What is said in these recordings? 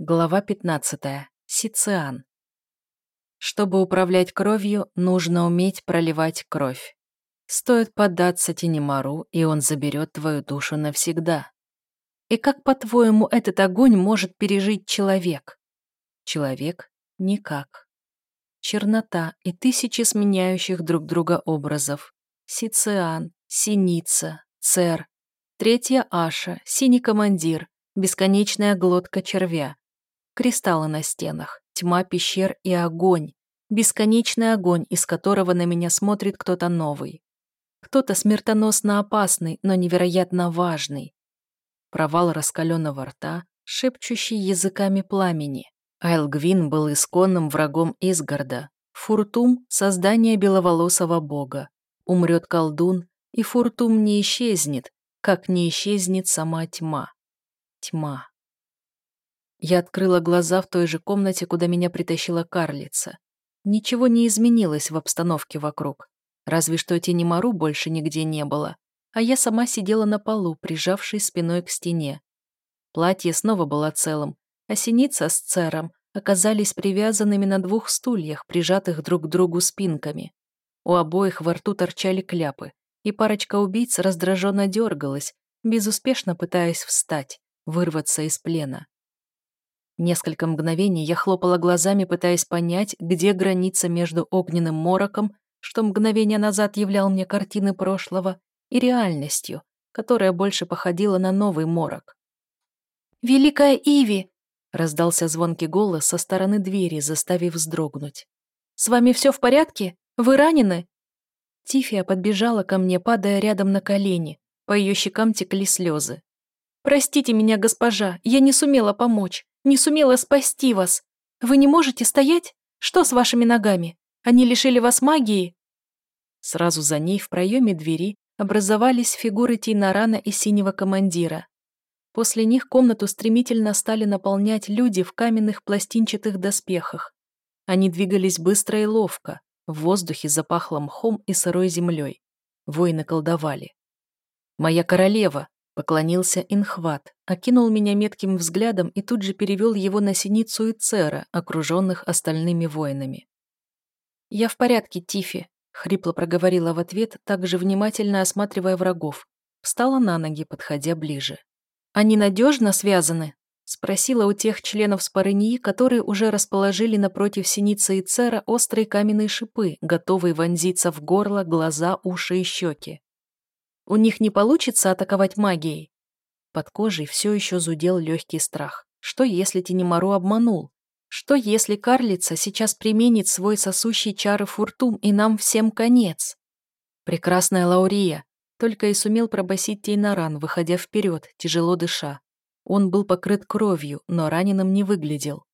Глава 15. Сициан. Чтобы управлять кровью, нужно уметь проливать кровь. Стоит поддаться Тенемару, и он заберет твою душу навсегда. И как, по-твоему, этот огонь может пережить человек? Человек — никак. Чернота и тысячи сменяющих друг друга образов. Сициан, Синица, Цер, Третья Аша, Синий командир, бесконечная глотка червя, Кристаллы на стенах, тьма пещер и огонь. Бесконечный огонь, из которого на меня смотрит кто-то новый. Кто-то смертоносно опасный, но невероятно важный. Провал раскаленного рта, шепчущий языками пламени. Айлгвин был исконным врагом Изгарда. Фуртум — создание беловолосого бога. Умрет колдун, и Фуртум не исчезнет, как не исчезнет сама тьма. Тьма. Я открыла глаза в той же комнате, куда меня притащила карлица. Ничего не изменилось в обстановке вокруг. Разве что тени Мару больше нигде не было. А я сама сидела на полу, прижавшись спиной к стене. Платье снова было целым, а синица с цером оказались привязанными на двух стульях, прижатых друг к другу спинками. У обоих во рту торчали кляпы, и парочка убийц раздраженно дергалась, безуспешно пытаясь встать, вырваться из плена. Несколько мгновений я хлопала глазами, пытаясь понять, где граница между огненным мороком, что мгновение назад являл мне картины прошлого, и реальностью, которая больше походила на новый морок. «Великая Иви!» — раздался звонкий голос со стороны двери, заставив вздрогнуть. «С вами все в порядке? Вы ранены?» Тифия подбежала ко мне, падая рядом на колени. По ее щекам текли слезы. «Простите меня, госпожа, я не сумела помочь не сумела спасти вас. Вы не можете стоять? Что с вашими ногами? Они лишили вас магии?» Сразу за ней в проеме двери образовались фигуры Тейнарана и синего командира. После них комнату стремительно стали наполнять люди в каменных пластинчатых доспехах. Они двигались быстро и ловко, в воздухе запахло мхом и сырой землей. Воины колдовали. «Моя королева!» Поклонился Инхват, окинул меня метким взглядом и тут же перевел его на синицу и цера, окруженных остальными воинами. «Я в порядке, Тифи», — хрипло проговорила в ответ, также внимательно осматривая врагов. Встала на ноги, подходя ближе. «Они надежно связаны?» — спросила у тех членов спарынии, которые уже расположили напротив синицы и цера острые каменные шипы, готовые вонзиться в горло, глаза, уши и щеки. У них не получится атаковать магией. Под кожей все еще зудел легкий страх. Что если Тенемару обманул? Что если карлица сейчас применит свой сосущий чары фуртум и нам всем конец? Прекрасная Лаурия только и сумел пробасить Тейнаран, выходя вперед, тяжело дыша. Он был покрыт кровью, но раненым не выглядел.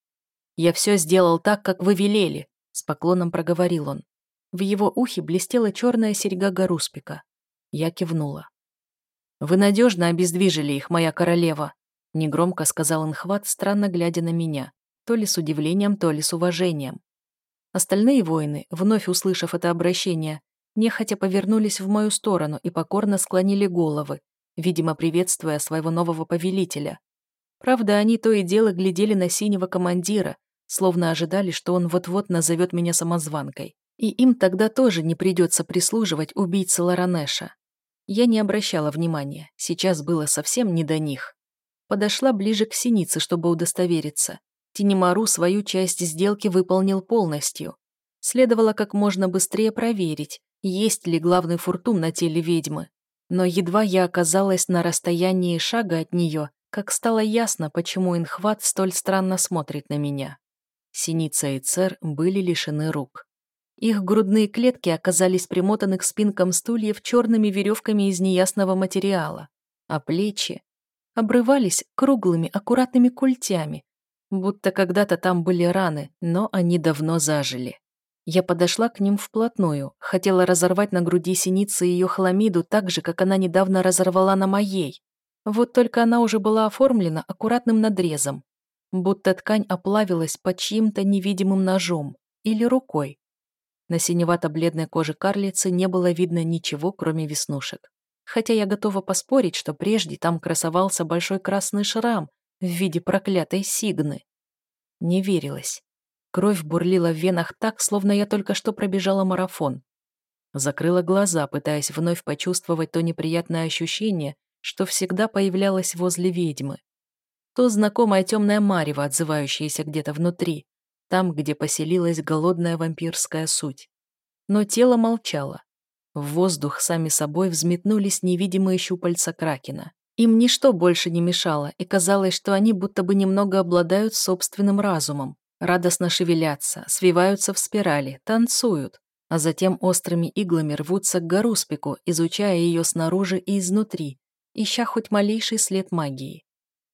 «Я все сделал так, как вы велели», — с поклоном проговорил он. В его ухе блестела черная серьга Гаруспика. Я кивнула. «Вы надежно обездвижили их, моя королева», — негромко сказал Инхват, странно глядя на меня, то ли с удивлением, то ли с уважением. Остальные воины, вновь услышав это обращение, нехотя повернулись в мою сторону и покорно склонили головы, видимо, приветствуя своего нового повелителя. Правда, они то и дело глядели на синего командира, словно ожидали, что он вот-вот назовет меня самозванкой. И им тогда тоже не придется прислуживать убийце Ларанеша. Я не обращала внимания, сейчас было совсем не до них. Подошла ближе к синице, чтобы удостовериться. Тинемару свою часть сделки выполнил полностью. Следовало как можно быстрее проверить, есть ли главный фуртум на теле ведьмы. Но едва я оказалась на расстоянии шага от нее, как стало ясно, почему Инхват столь странно смотрит на меня. Синица и Цер были лишены рук. Их грудные клетки оказались примотаны к спинкам стульев черными веревками из неясного материала, а плечи обрывались круглыми аккуратными культями, будто когда-то там были раны, но они давно зажили. Я подошла к ним вплотную, хотела разорвать на груди синицы ее хламиду так же, как она недавно разорвала на моей. Вот только она уже была оформлена аккуратным надрезом, будто ткань оплавилась под чьим-то невидимым ножом или рукой. На синевато-бледной коже карлицы не было видно ничего, кроме веснушек. Хотя я готова поспорить, что прежде там красовался большой красный шрам в виде проклятой сигны. Не верилось. Кровь бурлила в венах так, словно я только что пробежала марафон. Закрыла глаза, пытаясь вновь почувствовать то неприятное ощущение, что всегда появлялось возле ведьмы. То знакомое темное марево, отзывающееся где-то внутри, там, где поселилась голодная вампирская суть. Но тело молчало. В воздух сами собой взметнулись невидимые щупальца Кракена. Им ничто больше не мешало, и казалось, что они будто бы немного обладают собственным разумом, радостно шевелятся, свиваются в спирали, танцуют, а затем острыми иглами рвутся к Гаруспику, изучая ее снаружи и изнутри, ища хоть малейший след магии.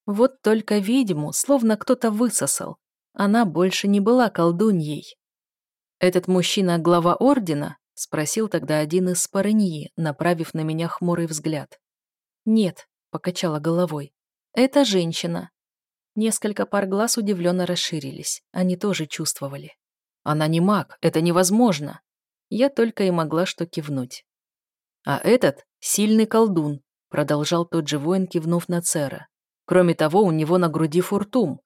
Вот только ведьму словно кто-то высосал. Она больше не была колдуньей. «Этот мужчина — глава ордена?» — спросил тогда один из спарыньи, направив на меня хмурый взгляд. «Нет», — покачала головой. «Это женщина». Несколько пар глаз удивленно расширились. Они тоже чувствовали. «Она не маг, это невозможно!» Я только и могла что кивнуть. «А этот — сильный колдун», — продолжал тот же воин, кивнув на Цера. «Кроме того, у него на груди фуртум».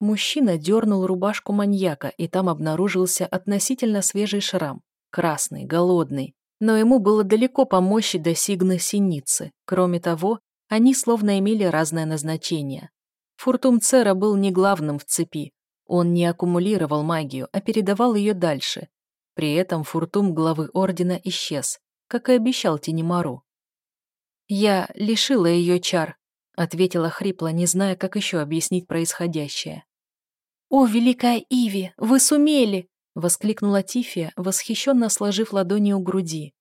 Мужчина дернул рубашку маньяка, и там обнаружился относительно свежий шрам. Красный, голодный. Но ему было далеко по мощи до сигны синицы. Кроме того, они словно имели разное назначение. Фуртум Цера был не главным в цепи. Он не аккумулировал магию, а передавал ее дальше, при этом фуртум главы ордена исчез, как и обещал Тинемару. «Я лишила ее чар», — ответила хрипло, не зная, как еще объяснить происходящее. «О, великая Иви, вы сумели!» — воскликнула Тифия, восхищенно сложив ладони у груди.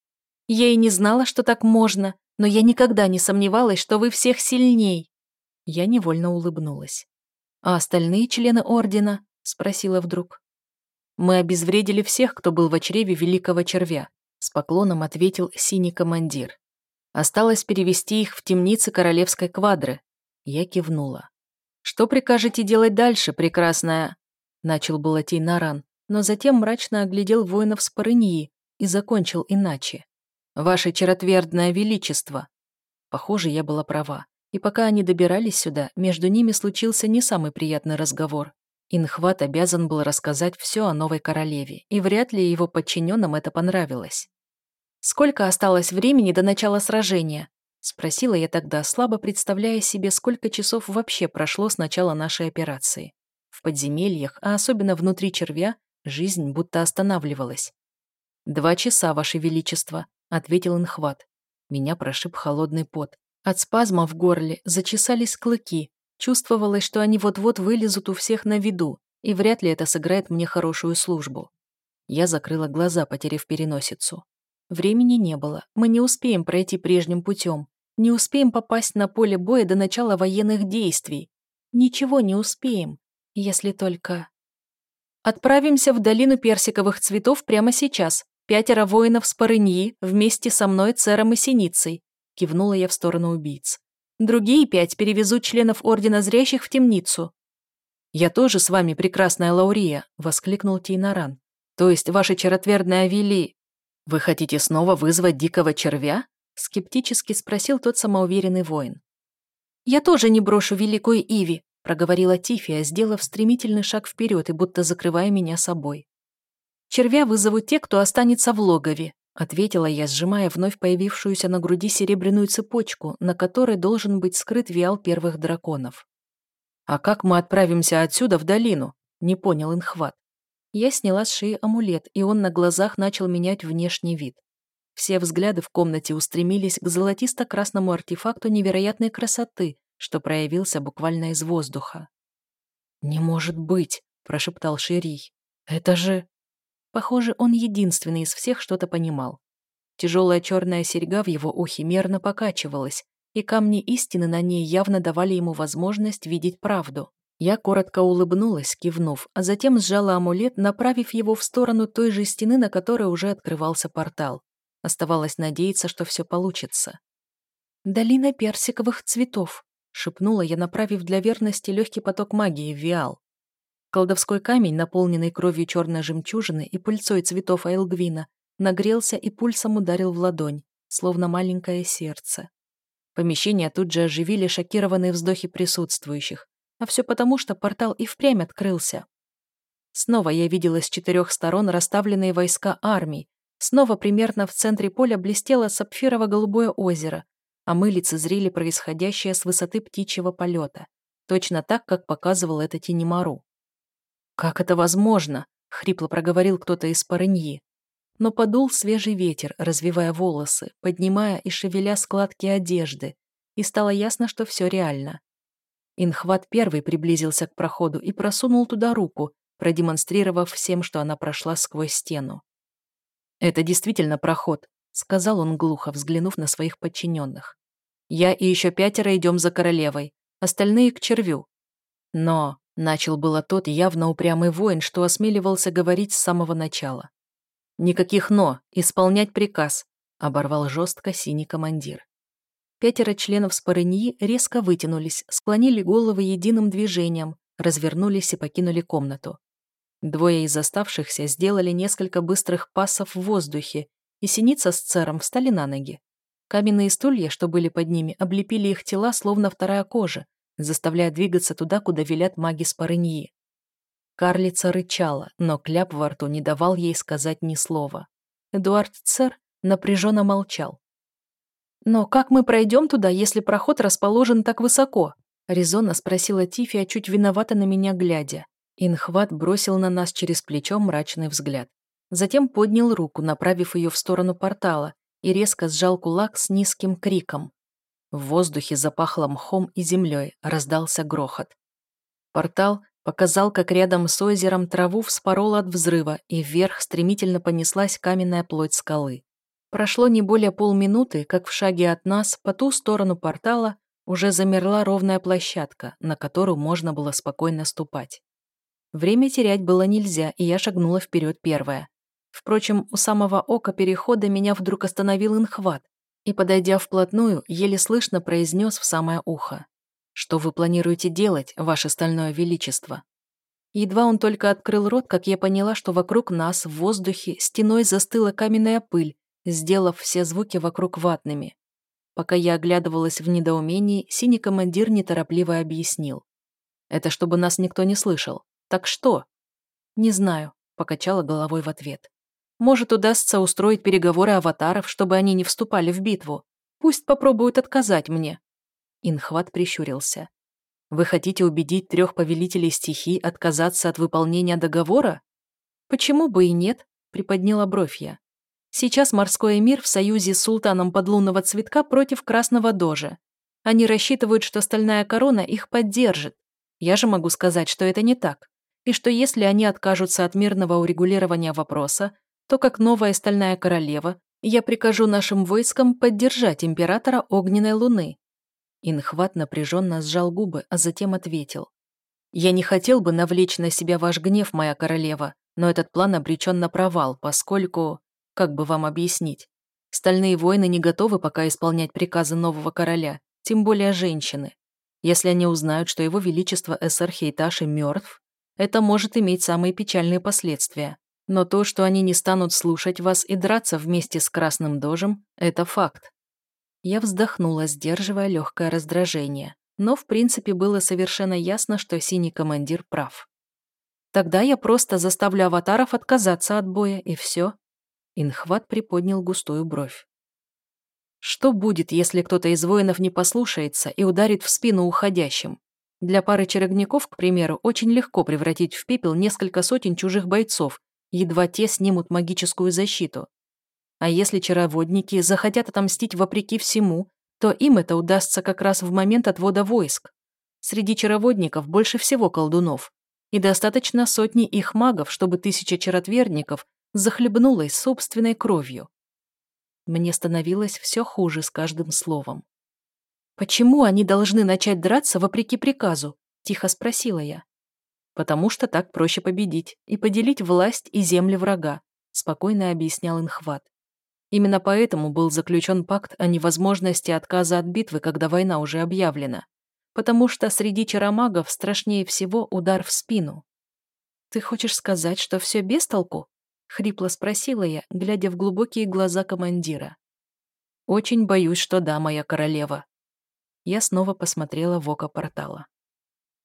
«Я и не знала, что так можно, но я никогда не сомневалась, что вы всех сильней!» Я невольно улыбнулась. «А остальные члены Ордена?» — спросила вдруг. Мы обезвредили всех, кто был в чреве великого червя, с поклоном ответил синий командир. Осталось перевести их в темницы королевской квадры. Я кивнула. «Что прикажете делать дальше, прекрасная?» Начал было Тейнаран, но затем мрачно оглядел воинов с парыньи и закончил иначе. «Ваше черотвердное величество!» Похоже, я была права. И пока они добирались сюда, между ними случился не самый приятный разговор. Инхват обязан был рассказать все о новой королеве, и вряд ли его подчиненным это понравилось. «Сколько осталось времени до начала сражения?» — спросила я тогда, слабо представляя себе, сколько часов вообще прошло с начала нашей операции. В подземельях, а особенно внутри червя, жизнь будто останавливалась. «Два часа, Ваше Величество», — ответил Инхват. Меня прошиб холодный пот. От спазма в горле зачесались клыки, Чувствовалось, что они вот-вот вылезут у всех на виду, и вряд ли это сыграет мне хорошую службу. Я закрыла глаза, потеряв переносицу. Времени не было, мы не успеем пройти прежним путем, не успеем попасть на поле боя до начала военных действий. Ничего не успеем, если только... Отправимся в долину персиковых цветов прямо сейчас. Пятеро воинов с Парыньи вместе со мной, Цером и Синицей. Кивнула я в сторону убийц. Другие пять перевезут членов Ордена Зрящих в темницу». «Я тоже с вами, прекрасная Лаурия», — воскликнул Тейнаран. «То есть ваша черотвердная Вили...» «Вы хотите снова вызвать дикого червя?» — скептически спросил тот самоуверенный воин. «Я тоже не брошу великую Иви», — проговорила Тифия, сделав стремительный шаг вперед и будто закрывая меня собой. «Червя вызовут те, кто останется в логове. Ответила я, сжимая вновь появившуюся на груди серебряную цепочку, на которой должен быть скрыт виал первых драконов. «А как мы отправимся отсюда в долину?» — не понял Инхват. Я сняла с шеи амулет, и он на глазах начал менять внешний вид. Все взгляды в комнате устремились к золотисто-красному артефакту невероятной красоты, что проявился буквально из воздуха. «Не может быть!» – прошептал Ширий. «Это же...» Похоже, он единственный из всех что-то понимал. Тяжелая черная серьга в его ухе мерно покачивалась, и камни истины на ней явно давали ему возможность видеть правду. Я коротко улыбнулась, кивнув, а затем сжала амулет, направив его в сторону той же стены, на которой уже открывался портал. Оставалось надеяться, что все получится. «Долина персиковых цветов», — шепнула я, направив для верности легкий поток магии в Виал. Колдовской камень, наполненный кровью черной жемчужины и пыльцой цветов айлгвина, нагрелся и пульсом ударил в ладонь, словно маленькое сердце. Помещение тут же оживили шокированные вздохи присутствующих. А все потому, что портал и впрямь открылся. Снова я видела с четырех сторон расставленные войска армий, снова примерно в центре поля блестело сапфирово-голубое озеро, а мы лицезрели происходящее с высоты птичьего полета, точно так, как показывал это Тинемару. «Как это возможно?» — хрипло проговорил кто-то из парыньи. Но подул свежий ветер, развивая волосы, поднимая и шевеля складки одежды, и стало ясно, что все реально. Инхват первый приблизился к проходу и просунул туда руку, продемонстрировав всем, что она прошла сквозь стену. «Это действительно проход», — сказал он глухо, взглянув на своих подчиненных. «Я и еще пятеро идем за королевой, остальные к червю». Но начал было тот явно упрямый воин, что осмеливался говорить с самого начала. «Никаких «но», исполнять приказ», — оборвал жестко синий командир. Пятеро членов спорыньи резко вытянулись, склонили головы единым движением, развернулись и покинули комнату. Двое из оставшихся сделали несколько быстрых пассов в воздухе, и синица с цером встали на ноги. Каменные стулья, что были под ними, облепили их тела, словно вторая кожа, заставляя двигаться туда, куда велят маги Спарыньи. Карлица рычала, но кляп во рту не давал ей сказать ни слова. Эдуард Цер напряженно молчал. «Но как мы пройдем туда, если проход расположен так высоко?» резонно спросила Тифия, чуть виновата на меня глядя. Инхват бросил на нас через плечо мрачный взгляд. Затем поднял руку, направив ее в сторону портала, и резко сжал кулак с низким криком. В воздухе запахло мхом и землей, раздался грохот. Портал показал, как рядом с озером траву вспорол от взрыва, и вверх стремительно понеслась каменная плоть скалы. Прошло не более полминуты, как в шаге от нас, по ту сторону портала, уже замерла ровная площадка, на которую можно было спокойно ступать. Время терять было нельзя, и я шагнула вперед первая. Впрочем, у самого ока перехода меня вдруг остановил инхват, и, подойдя вплотную, еле слышно произнес в самое ухо. «Что вы планируете делать, ваше стальное величество?» Едва он только открыл рот, как я поняла, что вокруг нас, в воздухе, стеной застыла каменная пыль, сделав все звуки вокруг ватными. Пока я оглядывалась в недоумении, синий командир неторопливо объяснил. «Это чтобы нас никто не слышал. Так что? Не знаю, покачала головой в ответ. Может, удастся устроить переговоры аватаров, чтобы они не вступали в битву. Пусть попробуют отказать мне. Инхват прищурился. Вы хотите убедить трех повелителей стихий отказаться от выполнения договора? Почему бы и нет? Приподняла бровь я. Сейчас морской мир в союзе с султаном подлунного цветка против красного дожа. Они рассчитывают, что стальная корона их поддержит. Я же могу сказать, что это не так и что если они откажутся от мирного урегулирования вопроса, то как новая стальная королева я прикажу нашим войскам поддержать императора Огненной Луны. Инхват напряженно сжал губы, а затем ответил. «Я не хотел бы навлечь на себя ваш гнев, моя королева, но этот план обречен на провал, поскольку... Как бы вам объяснить? Стальные воины не готовы пока исполнять приказы нового короля, тем более женщины. Если они узнают, что его величество Эсэр Хейташи мертв, это может иметь самые печальные последствия. Но то, что они не станут слушать вас и драться вместе с Красным Дожем, это факт. Я вздохнула, сдерживая легкое раздражение. Но, в принципе, было совершенно ясно, что синий командир прав. Тогда я просто заставлю аватаров отказаться от боя, и все. Инхват приподнял густую бровь. Что будет, если кто-то из воинов не послушается и ударит в спину уходящим? Для пары черогников, к примеру, очень легко превратить в пепел несколько сотен чужих бойцов, едва те снимут магическую защиту. А если чароводники захотят отомстить вопреки всему, то им это удастся как раз в момент отвода войск. Среди чароводников больше всего колдунов, и достаточно сотни их магов, чтобы тысяча чаротверников захлебнулась собственной кровью. Мне становилось все хуже с каждым словом. «Почему они должны начать драться вопреки приказу?» – тихо спросила я. «Потому что так проще победить и поделить власть и земли врага», – спокойно объяснял Инхват. Именно поэтому был заключен пакт о невозможности отказа от битвы, когда война уже объявлена. Потому что среди чаромагов страшнее всего удар в спину. «Ты хочешь сказать, что все без толку?» — хрипло спросила я, глядя в глубокие глаза командира. «Очень боюсь, что да, моя королева», я снова посмотрела в око портала.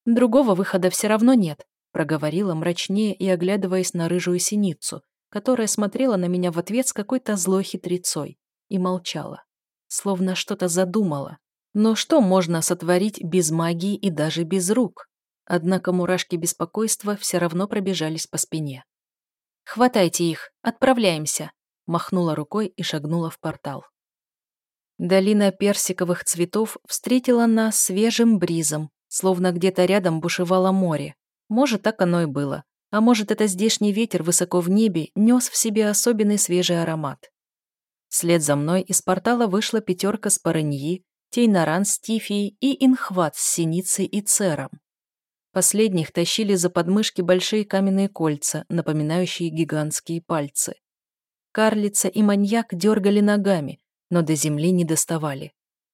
Другого выхода все равно нет, проговорила мрачнее и оглядываясь на рыжую синицу, которая смотрела на меня в ответ с какой-то злой хитрецой и молчала, словно что-то задумала. Но что можно сотворить без магии и даже без рук? Однако мурашки беспокойства все равно пробежались по спине. «Хватайте их, отправляемся», махнула рукой и шагнула в портал. Долина персиковых цветов встретила нас свежим бризом, словно где-то рядом бушевало море. Может, так оно и было. А может, это здешний ветер высоко в небе нес в себе особенный свежий аромат. Вслед за мной из портала вышла пятерка с Параньи, Тейнаран с Тифией и Инхват с Синицей и Цером. Последних тащили за подмышки большие каменные кольца, напоминающие гигантские пальцы. Карлица и маньяк дергали ногами, но до земли не доставали.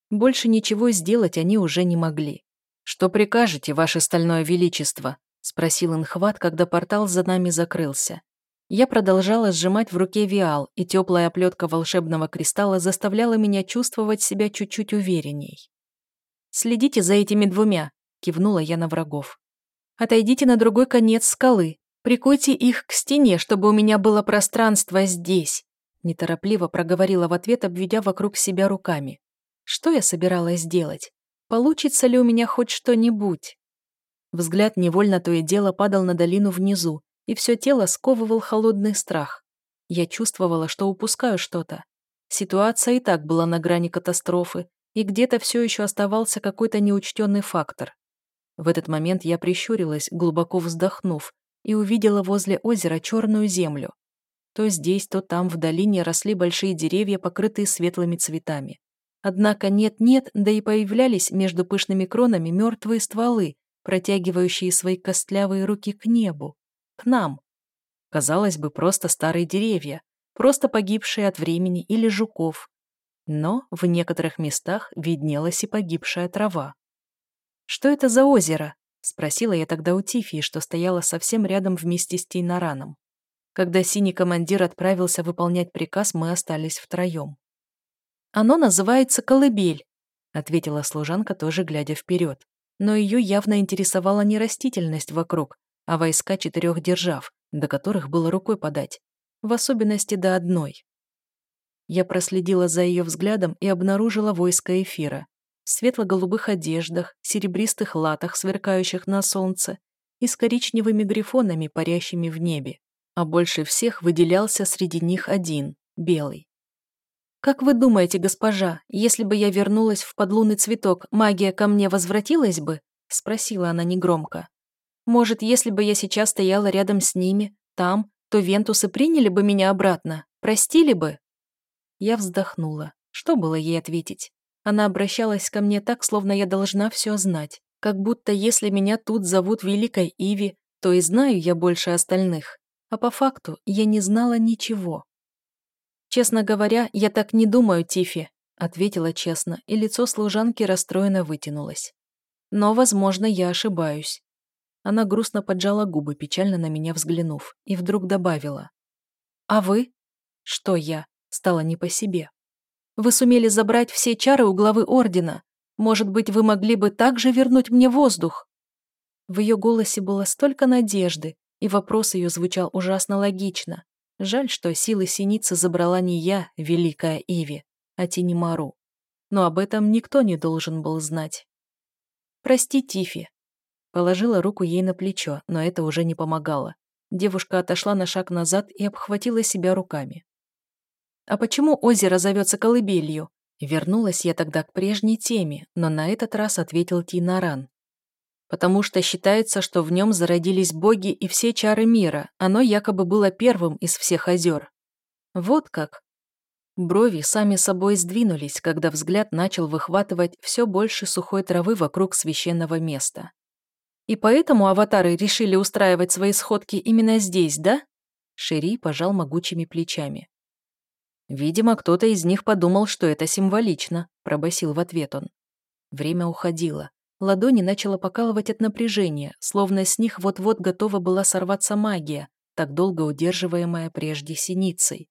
Больше ничего сделать они уже не могли. «Что прикажете, ваше стальное величество?» — спросил Инхват, когда портал за нами закрылся. Я продолжала сжимать в руке виал, и теплая оплетка волшебного кристалла заставляла меня чувствовать себя чуть-чуть уверенней. «Следите за этими двумя», — кивнула я на врагов. «Отойдите на другой конец скалы, прикойте их к стене, чтобы у меня было пространство здесь», неторопливо проговорила в ответ, обведя вокруг себя руками. «Что я собиралась делать? Получится ли у меня хоть что-нибудь?» Взгляд невольно то и дело падал на долину внизу, и все тело сковывал холодный страх. Я чувствовала, что упускаю что-то. Ситуация и так была на грани катастрофы, и где-то все еще оставался какой-то неучтенный фактор. В этот момент я прищурилась, глубоко вздохнув, и увидела возле озера черную землю. То здесь, то там в долине росли большие деревья, покрытые светлыми цветами. Однако нет-нет, да и появлялись между пышными кронами мертвые стволы, протягивающие свои костлявые руки к небу, к нам. Казалось бы, просто старые деревья, просто погибшие от времени или жуков. Но в некоторых местах виднелась и погибшая трава. «Что это за озеро?» — спросила я тогда у Тифии, что стояла совсем рядом вместе с Тейнараном. Когда синий командир отправился выполнять приказ, мы остались втроем. «Оно называется колыбель», — ответила служанка, тоже глядя вперед но ее явно интересовала не растительность вокруг, а войска четырех держав, до которых было рукой подать, в особенности до одной. Я проследила за ее взглядом и обнаружила войско эфира. Светло-голубых одеждах, серебристых латах, сверкающих на солнце, и с коричневыми грифонами, парящими в небе. А больше всех выделялся среди них один, белый. «Как вы думаете, госпожа, если бы я вернулась в подлунный цветок, магия ко мне возвратилась бы?» — спросила она негромко. «Может, если бы я сейчас стояла рядом с ними, там, то вентусы приняли бы меня обратно, простили бы?» Я вздохнула. Что было ей ответить? Она обращалась ко мне так, словно я должна все знать. Как будто если меня тут зовут Великой Иви, то и знаю я больше остальных. А по факту я не знала ничего. «Честно говоря, я так не думаю, Тифи», — ответила честно, и лицо служанки расстроенно вытянулось. «Но, возможно, я ошибаюсь». Она грустно поджала губы, печально на меня взглянув, и вдруг добавила. «А вы?» «Что я?» Стало не по себе. «Вы сумели забрать все чары у главы Ордена. Может быть, вы могли бы также вернуть мне воздух?» В ее голосе было столько надежды, и вопрос ее звучал ужасно логично. Жаль, что силы синицы забрала не я, великая Иви, а Тинемару. Но об этом никто не должен был знать. «Прости, Тифи». Положила руку ей на плечо, но это уже не помогало. Девушка отошла на шаг назад и обхватила себя руками. «А почему озеро зовется колыбелью?» Вернулась я тогда к прежней теме, но на этот раз ответил Тинаран потому что считается, что в нем зародились боги и все чары мира, оно якобы было первым из всех озер. Вот как. Брови сами собой сдвинулись, когда взгляд начал выхватывать все больше сухой травы вокруг священного места. И поэтому аватары решили устраивать свои сходки именно здесь, да? Шири пожал могучими плечами. Видимо, кто-то из них подумал, что это символично, пробасил в ответ он. Время уходило. Ладони начало покалывать от напряжения, словно с них вот-вот готова была сорваться магия, так долго удерживаемая прежде синицей.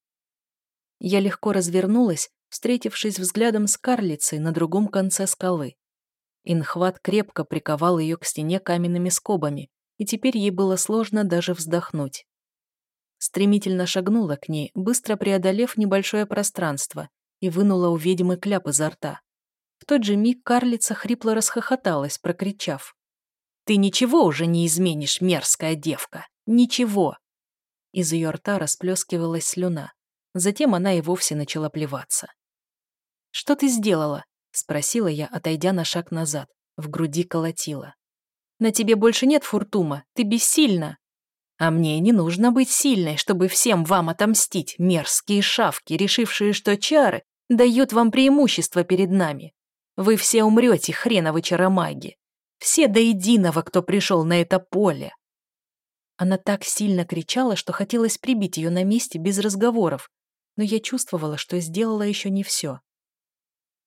Я легко развернулась, встретившись взглядом с карлицей на другом конце скалы. Инхват крепко приковал ее к стене каменными скобами, и теперь ей было сложно даже вздохнуть. Стремительно шагнула к ней, быстро преодолев небольшое пространство, и вынула у ведьмы кляп изо рта. В тот же миг карлица хрипло расхохоталась, прокричав. «Ты ничего уже не изменишь, мерзкая девка! Ничего!» Из ее рта расплескивалась слюна. Затем она и вовсе начала плеваться. «Что ты сделала?» — спросила я, отойдя на шаг назад. В груди колотила. «На тебе больше нет фуртума, ты бессильна!» «А мне не нужно быть сильной, чтобы всем вам отомстить, мерзкие шавки, решившие, что чары дают вам преимущество перед нами. Вы все умрете, хреновы чаромаги. Все до единого, кто пришел на это поле!» Она так сильно кричала, что хотелось прибить ее на месте без разговоров, но я чувствовала, что сделала еще не все.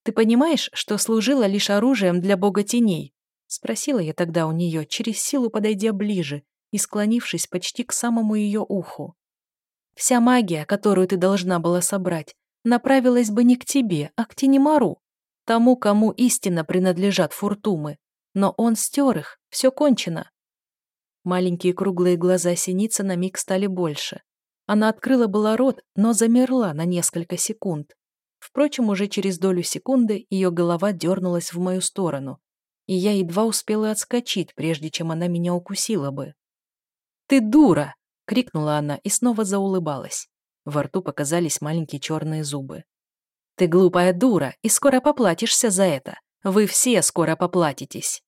«Ты понимаешь, что служила лишь оружием для бога теней?» Спросила я тогда у нее, через силу подойдя ближе и склонившись почти к самому ее уху. «Вся магия, которую ты должна была собрать, направилась бы не к тебе, а к Тенемару, тому, кому истинно принадлежат фуртумы. Но он стер их, все кончено». Маленькие круглые глаза синицы на миг стали больше. Она открыла было рот, но замерла на несколько секунд. Впрочем, уже через долю секунды ее голова дернулась в мою сторону, и я едва успела отскочить, прежде чем она меня укусила бы. «Ты дура!» — крикнула она и снова заулыбалась. Во рту показались маленькие черные зубы. «Ты глупая дура, и скоро поплатишься за это. Вы все скоро поплатитесь!»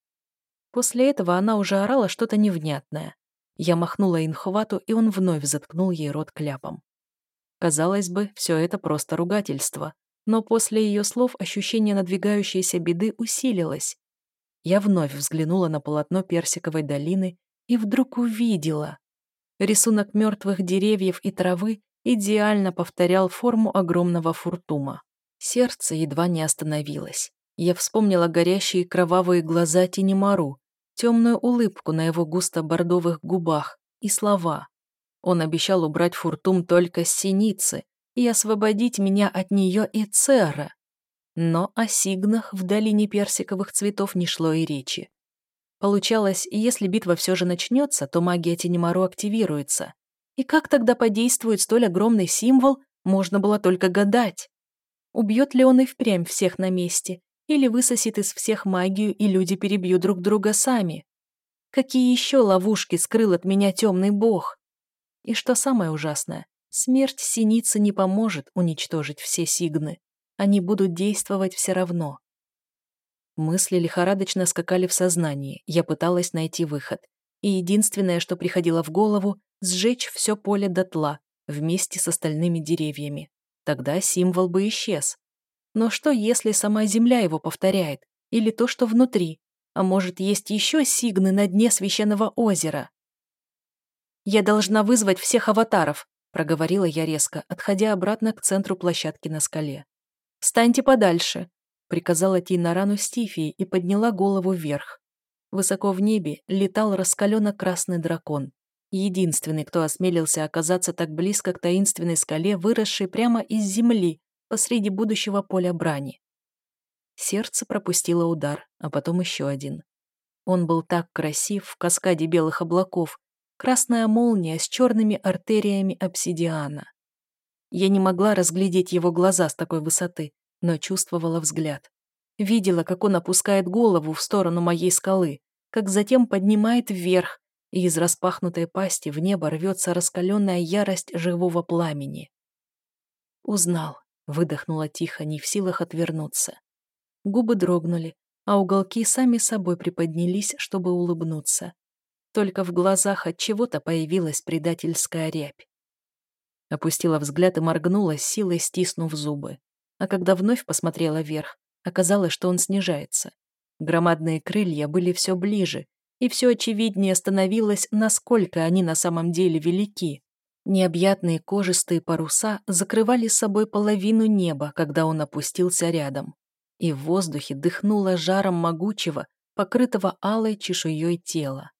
После этого она уже орала что-то невнятное. Я махнула инхвату, и он вновь заткнул ей рот кляпом. Казалось бы, все это просто ругательство, но после ее слов ощущение надвигающейся беды усилилось. Я вновь взглянула на полотно Персиковой долины и вдруг увидела. Рисунок мертвых деревьев и травы идеально повторял форму огромного фуртума. Сердце едва не остановилось. Я вспомнила горящие кровавые глаза Тинемару, темную улыбку на его густо-бордовых губах и слова. Он обещал убрать фуртум только с синицы, и освободить меня от нее и Цера. Но о сигнах в долине персиковых цветов не шло и речи. Получалось, если битва все же начнется, то магия Тенемару активируется. И как тогда подействует столь огромный символ, можно было только гадать. Убьет ли он и впрямь всех на месте, или высосет из всех магию, и люди перебьют друг друга сами? Какие еще ловушки скрыл от меня темный бог? И что самое ужасное, Смерть синицы не поможет уничтожить все сигны. Они будут действовать все равно. Мысли лихорадочно скакали в сознании. Я пыталась найти выход. И единственное, что приходило в голову, сжечь все поле дотла, вместе с остальными деревьями. Тогда символ бы исчез. Но что, если сама Земля его повторяет? Или то, что внутри? А может, есть еще сигны на дне священного озера? Я должна вызвать всех аватаров, проговорила я резко, отходя обратно к центру площадки на скале. «Встаньте подальше», — приказала Тейнарану Стифии и подняла голову вверх. Высоко в небе летал раскаленно-красный дракон. Единственный, кто осмелился оказаться так близко к таинственной скале, выросшей прямо из земли, посреди будущего поля брани. Сердце пропустило удар, а потом еще один. Он был так красив в каскаде белых облаков, красная молния с черными артериями обсидиана. Я не могла разглядеть его глаза с такой высоты, но чувствовала взгляд. Видела, как он опускает голову в сторону моей скалы, как затем поднимает вверх, и из распахнутой пасти в небо рвется раскаленная ярость живого пламени. «Узнал», — выдохнула тихо, не в силах отвернуться. Губы дрогнули, а уголки сами собой приподнялись, чтобы улыбнуться. Только в глазах от чего-то появилась предательская рябь. Опустила взгляд и моргнула, силой стиснув зубы. А когда вновь посмотрела вверх, оказалось, что он снижается. Громадные крылья были все ближе, и все очевиднее становилось, насколько они на самом деле велики. Необъятные кожистые паруса закрывали собой половину неба, когда он опустился рядом. И в воздухе дыхнуло жаром могучего, покрытого алой чешуей тела.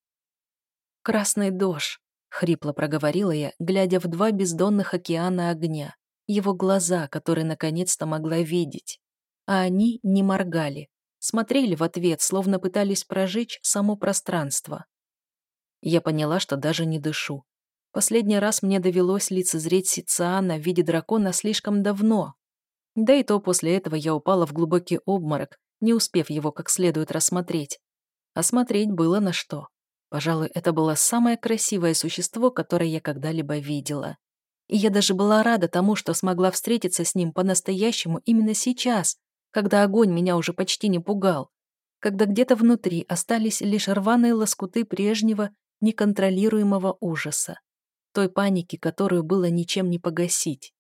«Красный дождь», — хрипло проговорила я, глядя в два бездонных океана огня, его глаза, которые наконец-то могла видеть. А они не моргали, смотрели в ответ, словно пытались прожечь само пространство. Я поняла, что даже не дышу. Последний раз мне довелось лицезреть Сициана в виде дракона слишком давно. Да и то после этого я упала в глубокий обморок, не успев его как следует рассмотреть. А смотреть было на что. Пожалуй, это было самое красивое существо, которое я когда-либо видела. И я даже была рада тому, что смогла встретиться с ним по-настоящему именно сейчас, когда огонь меня уже почти не пугал, когда где-то внутри остались лишь рваные лоскуты прежнего, неконтролируемого ужаса, той паники, которую было ничем не погасить.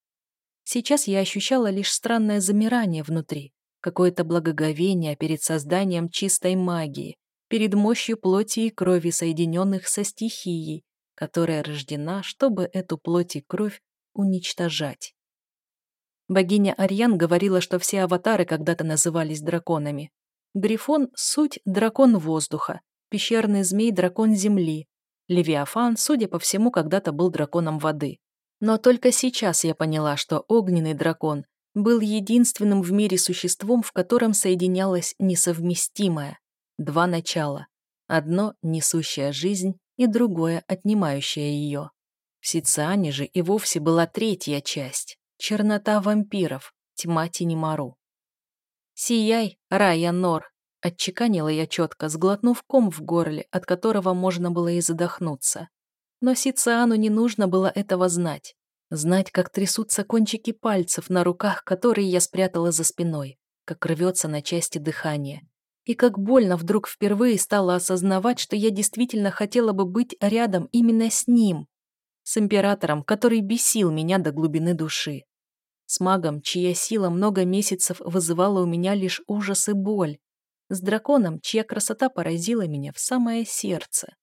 Сейчас я ощущала лишь странное замирание внутри, какое-то благоговение перед созданием чистой магии, перед мощью плоти и крови, соединенных со стихией, которая рождена, чтобы эту плоть и кровь уничтожать. Богиня Арьян говорила, что все аватары когда-то назывались драконами. Грифон — суть дракон воздуха, пещерный змей — дракон земли, Левиафан, судя по всему, когда-то был драконом воды. Но только сейчас я поняла, что огненный дракон был единственным в мире существом, в котором соединялось несовместимое. Два начала. Одно — несущая жизнь, и другое — отнимающее ее. В Сициане же и вовсе была третья часть — чернота вампиров, тьма Тинемару. «Сияй, Рая Нор!» — отчеканила я четко, сглотнув ком в горле, от которого можно было и задохнуться. Но Сициану не нужно было этого знать. Знать, как трясутся кончики пальцев на руках, которые я спрятала за спиной, как рвется на части дыхание, и как больно вдруг впервые стала осознавать, что я действительно хотела бы быть рядом именно с ним. С императором, который бесил меня до глубины души. С магом, чья сила много месяцев вызывала у меня лишь ужас и боль. С драконом, чья красота поразила меня в самое сердце.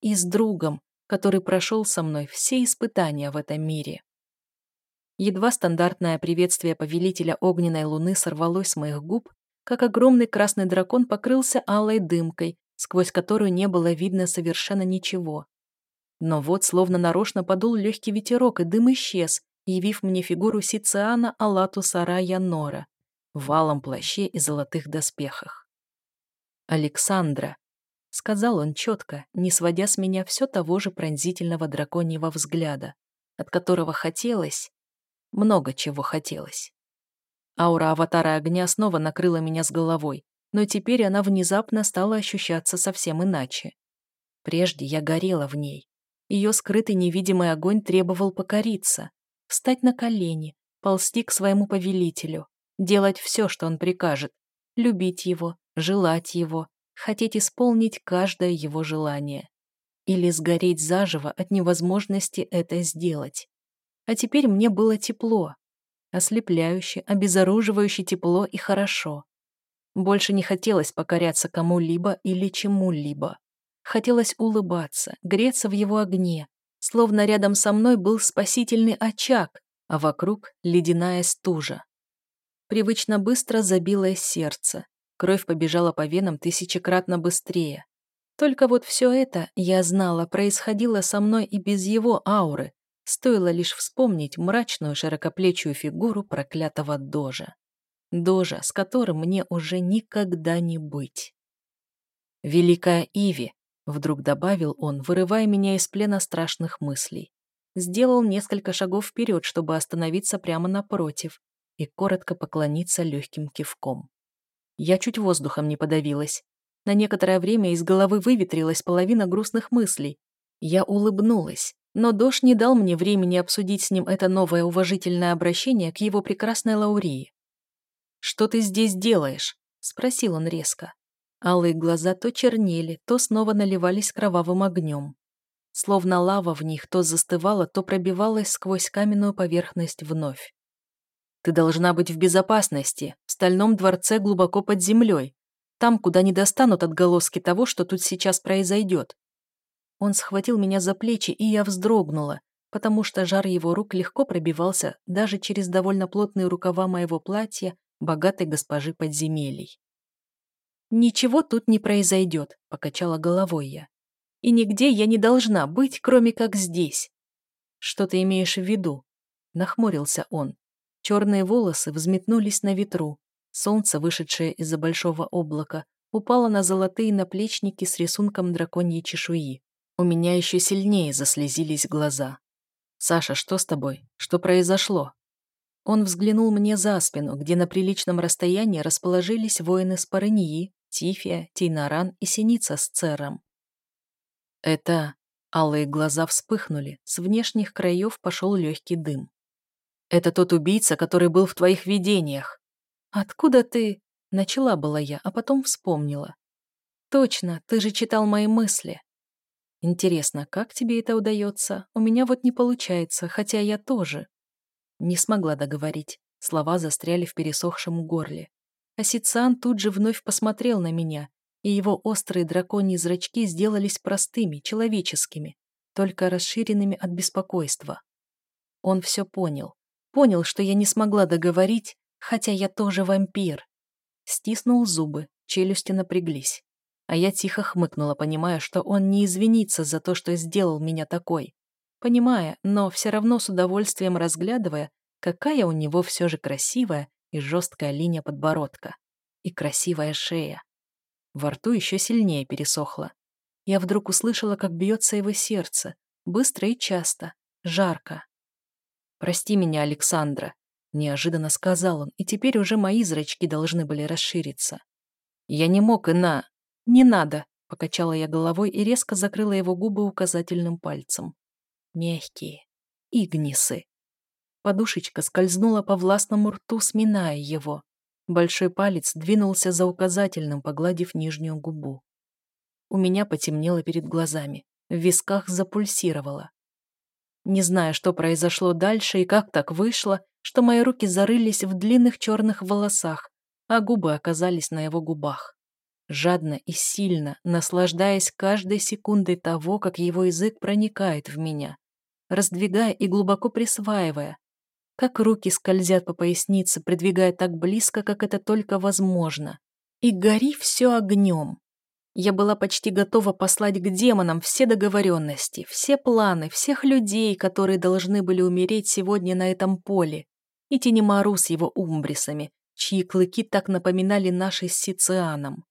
И с другом, который прошел со мной все испытания в этом мире. Едва стандартное приветствие повелителя огненной луны сорвалось с моих губ, как огромный красный дракон покрылся алой дымкой, сквозь которую не было видно совершенно ничего. Но вот словно нарочно подул легкий ветерок, и дым исчез, явив мне фигуру Сициана Алату Сарая Нора в валом плаще и золотых доспехах. «Александра», — сказал он четко, не сводя с меня все того же пронзительного драконьего взгляда, от которого хотелось, много чего хотелось. Аура аватара огня снова накрыла меня с головой, но теперь она внезапно стала ощущаться совсем иначе. Прежде я горела в ней. Ее скрытый невидимый огонь требовал покориться, встать на колени, ползти к своему повелителю, делать все, что он прикажет, любить его, желать его, хотеть исполнить каждое его желание. Или сгореть заживо от невозможности это сделать. А теперь мне было тепло, Ослепляюще, обезоруживающе тепло и хорошо. Больше не хотелось покоряться кому-либо или чему-либо. Хотелось улыбаться, греться в его огне, словно рядом со мной был спасительный очаг, а вокруг ледяная стужа. Привычно быстро забилось сердце, кровь побежала по венам тысячекратно быстрее. Только вот все это, я знала, происходило со мной и без его ауры, Стоило лишь вспомнить мрачную широкоплечую фигуру проклятого Дожа. Дожа, с которым мне уже никогда не быть. «Великая Иви», — вдруг добавил он, вырывая меня из плена страшных мыслей. Сделал несколько шагов вперед, чтобы остановиться прямо напротив и коротко поклониться легким кивком. Я чуть воздухом не подавилась. На некоторое время из головы выветрилась половина грустных мыслей. Я улыбнулась, но Дош не дал мне времени обсудить с ним это новое уважительное обращение к его прекрасной Лаурии. «Что ты здесь делаешь?» — спросил он резко. Алые глаза то чернели, то снова наливались кровавым огнем. Словно лава в них то застывала, то пробивалась сквозь каменную поверхность вновь. «Ты должна быть в безопасности, в стальном дворце глубоко под землей, там, куда не достанут отголоски того, что тут сейчас произойдет. Он схватил меня за плечи, и я вздрогнула, потому что жар его рук легко пробивался даже через довольно плотные рукава моего платья богатой госпожи подземелий. «Ничего тут не произойдет», — покачала головой я. «И нигде я не должна быть, кроме как здесь». «Что ты имеешь в виду?» — нахмурился он. Черные волосы взметнулись на ветру. Солнце, вышедшее из-за большого облака, упало на золотые наплечники с рисунком драконьей чешуи. У меня еще сильнее заслезились глаза. «Саша, что с тобой? Что произошло?» Он взглянул мне за спину, где на приличном расстоянии расположились воины Спарыньи, Тифия, Тейнаран и Синица с Цером. «Это...» Алые глаза вспыхнули, с внешних краев пошел легкий дым. «Это тот убийца, который был в твоих видениях». «Откуда ты...» Начала была я, а потом вспомнила. «Точно, ты же читал мои мысли». «Интересно, как тебе это удается? У меня вот не получается, хотя я тоже». Не смогла договорить. Слова застряли в пересохшем горле. Асициан тут же вновь посмотрел на меня, и его острые драконьи зрачки сделались простыми, человеческими, только расширенными от беспокойства. Он все понял. Понял, что я не смогла договорить, хотя я тоже вампир. Стиснул зубы, челюсти напряглись. А я тихо хмыкнула, понимая, что он не извинится за то, что сделал меня такой. Понимая, но все равно с удовольствием разглядывая, какая у него все же красивая и жесткая линия подбородка. И красивая шея. Во рту еще сильнее пересохло. Я вдруг услышала, как бьется его сердце. Быстро и часто. Жарко. «Прости меня, Александра», Неожиданно сказал он, и теперь уже мои зрачки должны были расшириться. Я не мог и на... Не надо, покачала я головой и резко закрыла его губы указательным пальцем. Мягкие. Игнисы. Подушечка скользнула по властному рту, сминая его. Большой палец двинулся за указательным, погладив нижнюю губу. У меня потемнело перед глазами, в висках запульсировало. Не зная, что произошло дальше и как так вышло, что мои руки зарылись в длинных черных волосах, а губы оказались на его губах. Жадно и сильно, наслаждаясь каждой секундой того, как его язык проникает в меня, раздвигая и глубоко присваивая, как руки скользят по пояснице, придвигая так близко, как это только возможно. И гори все огнем. Я была почти готова послать к демонам все договоренности, все планы, всех людей, которые должны были умереть сегодня на этом поле, и Тенемару с его умбрисами, чьи клыки так напоминали наши с Сицианом.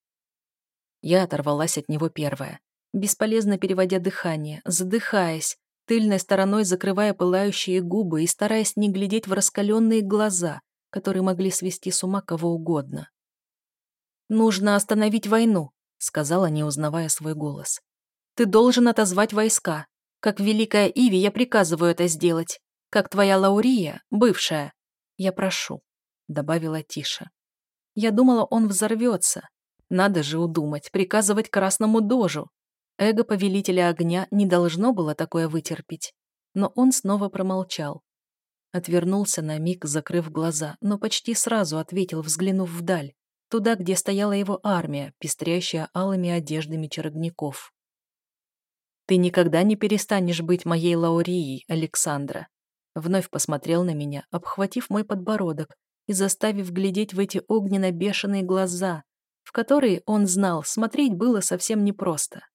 Я оторвалась от него первая, бесполезно переводя дыхание, задыхаясь, тыльной стороной закрывая пылающие губы и стараясь не глядеть в раскаленные глаза, которые могли свести с ума кого угодно. «Нужно остановить войну», — сказала, не узнавая свой голос. «Ты должен отозвать войска. Как Великая Иви я приказываю это сделать. Как твоя Лаурия, бывшая, «Я прошу», — добавила тише. Я думала, он взорвется. Надо же удумать, приказывать красному дожу. Эго повелителя огня не должно было такое вытерпеть. Но он снова промолчал. Отвернулся на миг, закрыв глаза, но почти сразу ответил, взглянув вдаль, туда, где стояла его армия, пестрящая алыми одеждами чародников. «Ты никогда не перестанешь быть моей Лаурией, Александра. Вновь посмотрел на меня, обхватив мой подбородок и заставив глядеть в эти огненно-бешеные глаза, в которые, он знал, смотреть было совсем непросто.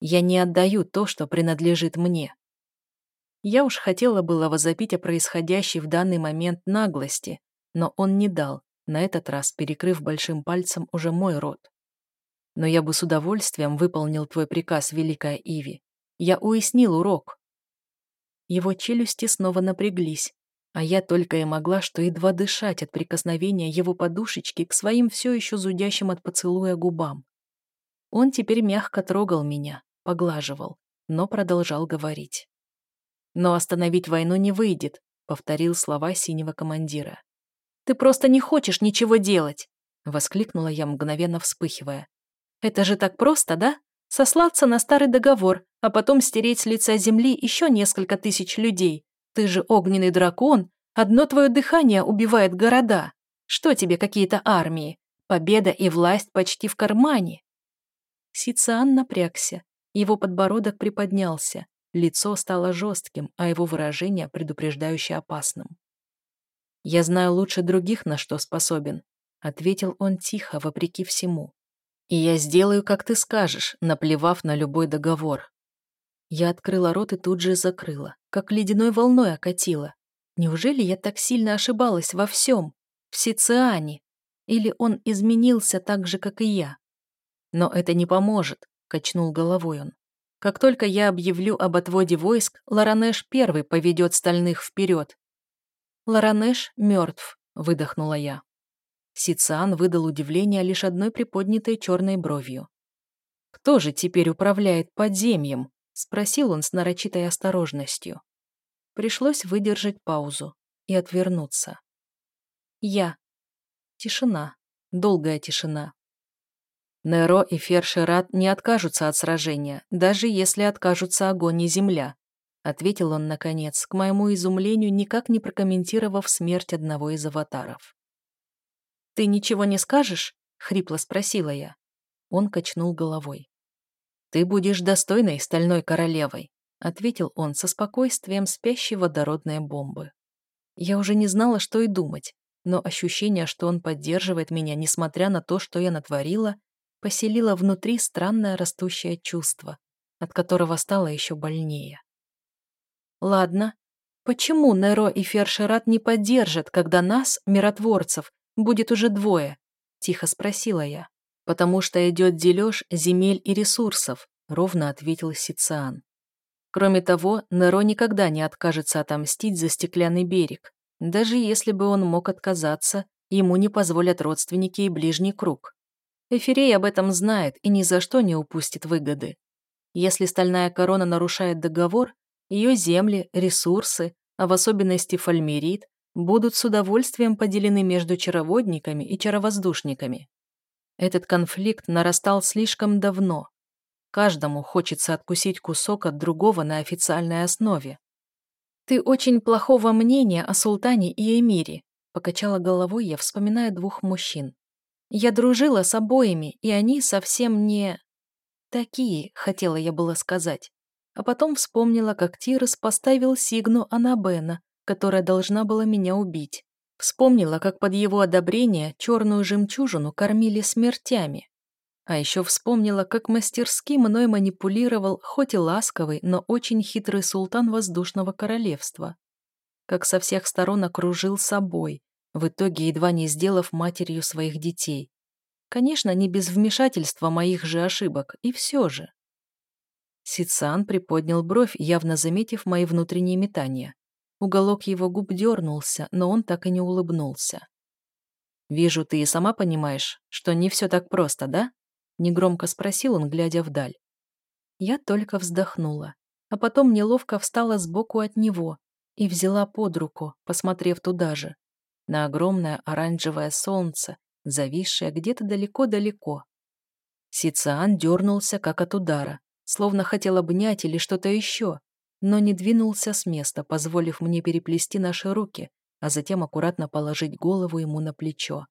«Я не отдаю то, что принадлежит мне». Я уж хотела было возопить о происходящей в данный момент наглости, но он не дал, на этот раз перекрыв большим пальцем уже мой рот. Но я бы с удовольствием выполнил твой приказ, Великая Иви. Я уяснил урок. Его челюсти снова напряглись, а я только и могла что едва дышать от прикосновения его подушечки к своим все еще зудящим от поцелуя губам. Он теперь мягко трогал меня, поглаживал, но продолжал говорить. «Но остановить войну не выйдет», — повторил слова синего командира. «Ты просто не хочешь ничего делать!» — воскликнула я, мгновенно вспыхивая. «Это же так просто, да? Сослаться на старый договор, а потом стереть с лица земли еще несколько тысяч людей. Ты же огненный дракон, одно твое дыхание убивает города. Что тебе какие-то армии? Победа и власть почти в кармане. Сициан напрягся, его подбородок приподнялся, лицо стало жестким, а его выражение предупреждающе опасным. «Я знаю лучше других, на что способен», — ответил он тихо, вопреки всему. И я сделаю, как ты скажешь, наплевав на любой договор. Я открыла рот и тут же закрыла, как ледяной волной окатила. Неужели я так сильно ошибалась во всем? В Сициане? Или он изменился так же, как и я? Но это не поможет, качнул головой он. Как только я объявлю об отводе войск, Ларанеш первый поведет стальных вперед. Ларанеш мертв, выдохнула я. Сициан выдал удивление лишь одной приподнятой черной бровью. «Кто же теперь управляет подземьем?» — спросил он с нарочитой осторожностью. Пришлось выдержать паузу и отвернуться. «Я». Тишина. Долгая тишина. Неро и Фершерат не откажутся от сражения, даже если откажутся огонь и земля, ответил он наконец, к моему изумлению, никак не прокомментировав смерть одного из аватаров. «Ты ничего не скажешь?» — хрипло спросила я. Он качнул головой. «Ты будешь достойной стальной королевой», — ответил он со спокойствием спящей водородной бомбы. Я уже не знала, что и думать, но ощущение, что он поддерживает меня, несмотря на то, что я натворила, поселило внутри странное растущее чувство, от которого стало еще больнее. Ладно, почему Неро и Фершерат не поддержат, когда нас, миротворцев, будет уже двое? Тихо спросила я. «Потому что идет дележ земель и ресурсов», — ровно ответил Сициан. Кроме того, Неро никогда не откажется отомстить за стеклянный берег. Даже если бы он мог отказаться, ему не позволят родственники и ближний круг. Эфирей об этом знает и ни за что не упустит выгоды. Если стальная корона нарушает договор, ее земли, ресурсы, а в особенности фольмерит, будут с удовольствием поделены между чароводниками и чаровоздушниками. Этот конфликт нарастал слишком давно. Каждому хочется откусить кусок от другого на официальной основе. «Ты очень плохого мнения о султане и эмире», покачала головой я, вспоминая двух мужчин. «Я дружила с обоими, и они совсем не...» «Такие», хотела я было сказать. А потом вспомнила, как Тирос поставил Сигну Анабена, которая должна была меня убить. Вспомнила, как под его одобрение черную жемчужину кормили смертями. А еще вспомнила, как мастерски мной манипулировал хоть и ласковый, но очень хитрый султан воздушного королевства. Как со всех сторон окружил собой, в итоге едва не сделав матерью своих детей. Конечно, не без вмешательства моих же ошибок, и все же. Сицан приподнял бровь, явно заметив мои внутренние метания. Уголок его губ дернулся, но он так и не улыбнулся. «Вижу, ты и сама понимаешь, что не все так просто, да?» Негромко спросил он, глядя вдаль. Я только вздохнула, а потом неловко встала сбоку от него и взяла под руку, посмотрев туда же, на огромное оранжевое солнце, зависшее где-то далеко-далеко. Сициан дернулся, как от удара, словно хотел обнять или что-то еще, но не двинулся с места, позволив мне переплести наши руки, а затем аккуратно положить голову ему на плечо.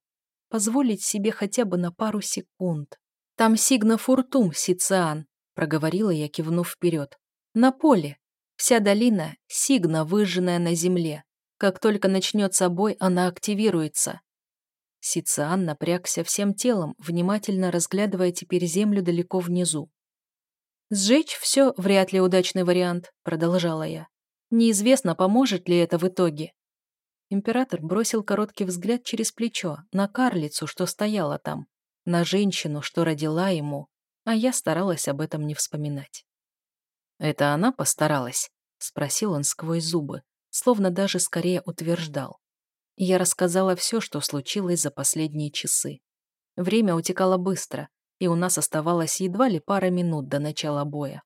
Позволить себе хотя бы на пару секунд. «Там Сигна Фуртум, Сициан», — проговорила я, кивнув вперед. «На поле. Вся долина — Сигна, выжженная на земле. Как только начнется бой, она активируется». Сициан напрягся всем телом, внимательно разглядывая теперь землю далеко внизу. «Сжечь все вряд ли удачный вариант», — продолжала я. «Неизвестно, поможет ли это в итоге». Император бросил короткий взгляд через плечо на карлицу, что стояла там, на женщину, что родила ему, а я старалась об этом не вспоминать. «Это она постаралась?» — спросил он сквозь зубы, словно даже скорее утверждал. я рассказала все, что случилось за последние часы. Время утекало быстро, и у нас оставалось едва ли пара минут до начала боя.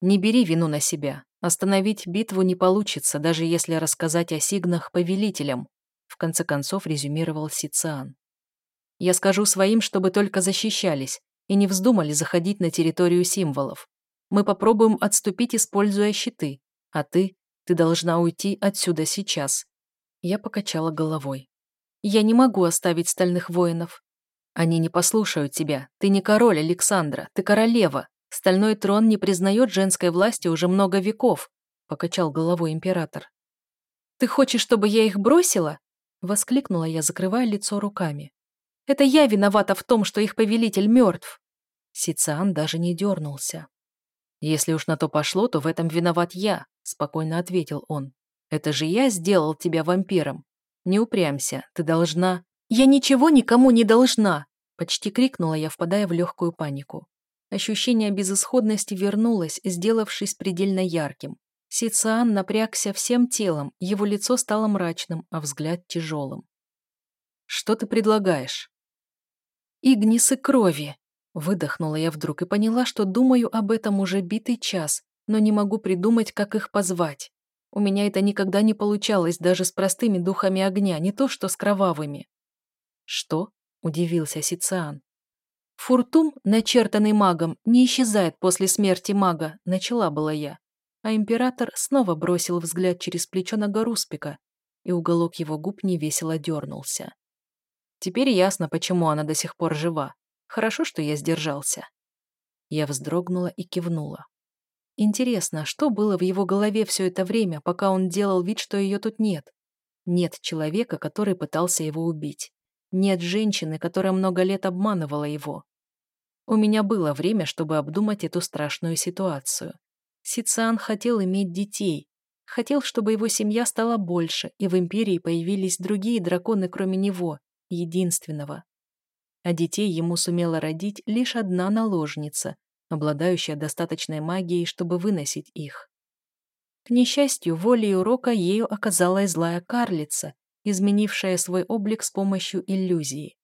Не бери вину на себя. Остановить битву не получится, даже если рассказать о сигнах повелителям, в конце концов резюмировал Сициан. Я скажу своим, чтобы только защищались и не вздумали заходить на территорию символов. Мы попробуем отступить, используя щиты, а ты, ты должна уйти отсюда сейчас. Я покачала головой. Я не могу оставить стальных воинов. Они не послушают тебя. Ты не король, Александра, ты королева. Стальной трон не признает женской власти уже много веков», — покачал головой император. «Ты хочешь, чтобы я их бросила?» — воскликнула я, закрывая лицо руками. «Это я виновата в том, что их повелитель мертв». Сициан даже не дернулся. «Если уж на то пошло, то в этом виноват я», — спокойно ответил он. «Это же я сделал тебя вампиром. Не упрямься, ты должна...» Я ничего никому не должна!» Почти крикнула я, впадая в легкую панику. Ощущение безысходности вернулось, сделавшись предельно ярким. Сициан напрягся всем телом, его лицо стало мрачным, а взгляд тяжелым. «Что ты предлагаешь?» «Игнисы крови!» Выдохнула я вдруг и поняла, что думаю об этом уже битый час, но не могу придумать, как их позвать. У меня это никогда не получалось даже с простыми духами огня, не то что с кровавыми. «Что?» – удивился Сициан. «Фуртум, начертанный магом, не исчезает после смерти мага», – начала была я. А император снова бросил взгляд через плечо на Гаруспика, и уголок его губ невесело дернулся. Теперь ясно, почему она до сих пор жива. Хорошо, что я сдержался. Я вздрогнула и кивнула. Интересно, что было в его голове все это время, пока он делал вид, что ее тут нет? Нет человека, который пытался его убить. Нет женщины, которая много лет обманывала его. У меня было время, чтобы обдумать эту страшную ситуацию. Сициан хотел иметь детей. Хотел, чтобы его семья стала больше, и в Империи появились другие драконы, кроме него, единственного. А детей ему сумела родить лишь одна наложница, обладающая достаточной магией, чтобы выносить их. К несчастью, волей урока ею оказалась злая карлица, изменившая свой облик с помощью иллюзии.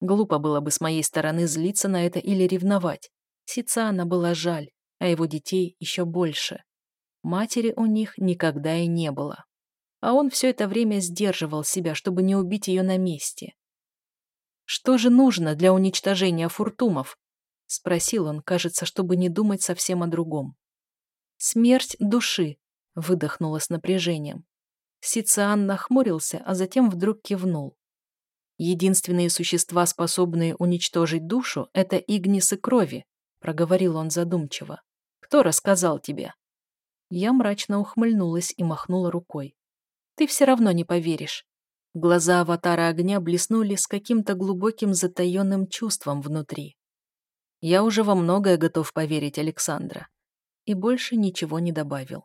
Глупо было бы с моей стороны злиться на это или ревновать. Сициана была жаль, а его детей еще больше. Матери у них никогда и не было. А он все это время сдерживал себя, чтобы не убить ее на месте. «Что же нужно для уничтожения фуртумов?» — спросил он, кажется, чтобы не думать совсем о другом. «Смерть души», — выдохнула с напряжением. Сициан нахмурился, а затем вдруг кивнул. «Единственные существа, способные уничтожить душу, это игнисы крови», — проговорил он задумчиво. «Кто рассказал тебе?» Я мрачно ухмыльнулась и махнула рукой. «Ты все равно не поверишь». Глаза аватара огня блеснули с каким-то глубоким затаенным чувством внутри. Я уже во многое готов поверить, Александра. И больше ничего не добавил.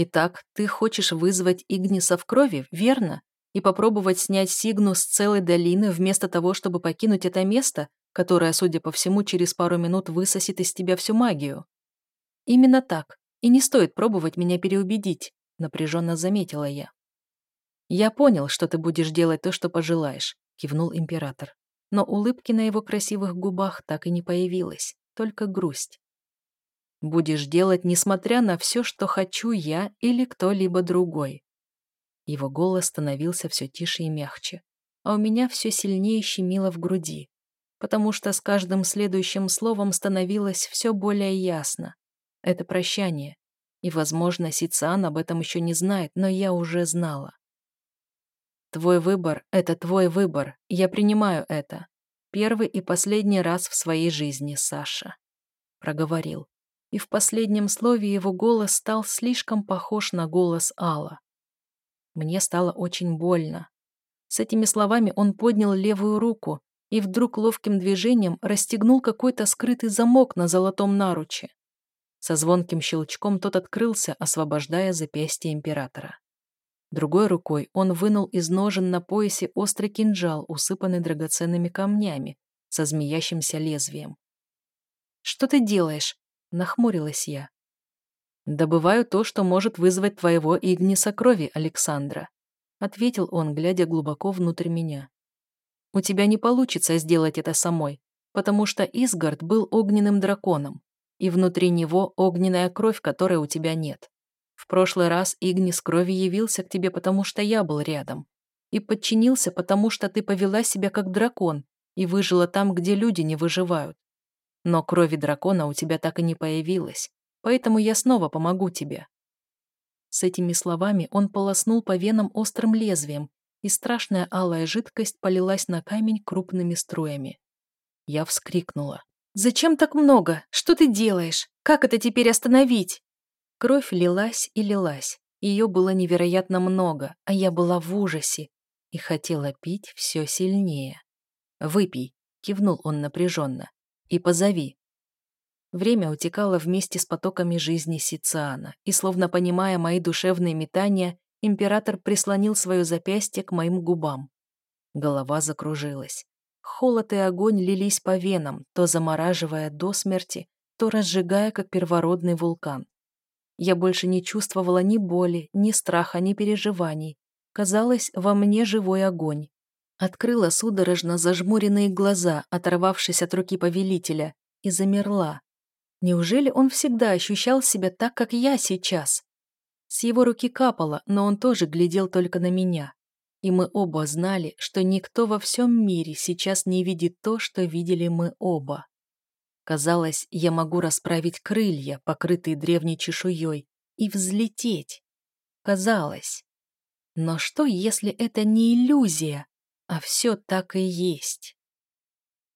Итак, ты хочешь вызвать Игниса в крови, верно? И попробовать снять Сигну с целой долины вместо того, чтобы покинуть это место, которое, судя по всему, через пару минут высосет из тебя всю магию? Именно так. И не стоит пробовать меня переубедить, напряженно заметила я. Я понял, что ты будешь делать то, что пожелаешь, кивнул император но улыбки на его красивых губах так и не появилось, только грусть. «Будешь делать, несмотря на все, что хочу я или кто-либо другой». Его голос становился все тише и мягче, а у меня все сильнее щемило в груди, потому что с каждым следующим словом становилось все более ясно. Это прощание, и, возможно, Сициан об этом еще не знает, но я уже знала. Твой выбор — это твой выбор, я принимаю это. Первый и последний раз в своей жизни, Саша. Проговорил. И в последнем слове его голос стал слишком похож на голос Алла. Мне стало очень больно. С этими словами он поднял левую руку и вдруг ловким движением расстегнул какой-то скрытый замок на золотом наруче. Со звонким щелчком тот открылся, освобождая запястье императора. Другой рукой он вынул из ножен на поясе острый кинжал, усыпанный драгоценными камнями, со змеящимся лезвием. «Что ты делаешь?» — нахмурилась я. «Добываю то, что может вызвать твоего Игниса крови, Александра», — ответил он, глядя глубоко внутрь меня. «У тебя не получится сделать это самой, потому что Изгард был огненным драконом, и внутри него огненная кровь, которой у тебя нет. В прошлый раз Игнис крови явился к тебе, потому что я был рядом. И подчинился, потому что ты повела себя как дракон и выжила там, где люди не выживают. Но крови дракона у тебя так и не появилось, поэтому я снова помогу тебе». С этими словами он полоснул по венам острым лезвием, и страшная алая жидкость полилась на камень крупными струями. Я вскрикнула. «Зачем так много? Что ты делаешь? Как это теперь остановить?» Кровь лилась и лилась. Ее было невероятно много, а я была в ужасе и хотела пить все сильнее. «Выпей», — кивнул он напряженно, — «и позови». Время утекало вместе с потоками жизни Сициана, и, словно понимая мои душевные метания, император прислонил свое запястье к моим губам. Голова закружилась. Холод и огонь лились по венам, то замораживая до смерти, то разжигая, как первородный вулкан. Я больше не чувствовала ни боли, ни страха, ни переживаний. Казалось, во мне живой огонь. Открыла судорожно зажмуренные глаза, оторвавшись от руки повелителя, и замерла. Неужели он всегда ощущал себя так, как я сейчас? С его руки капало, но он тоже глядел только на меня. И мы оба знали, что никто во всем мире сейчас не видит то, что видели мы оба. Казалось, я могу расправить крылья, покрытые древней чешуей, и взлететь. Казалось. Но что, если это не иллюзия, а все так и есть?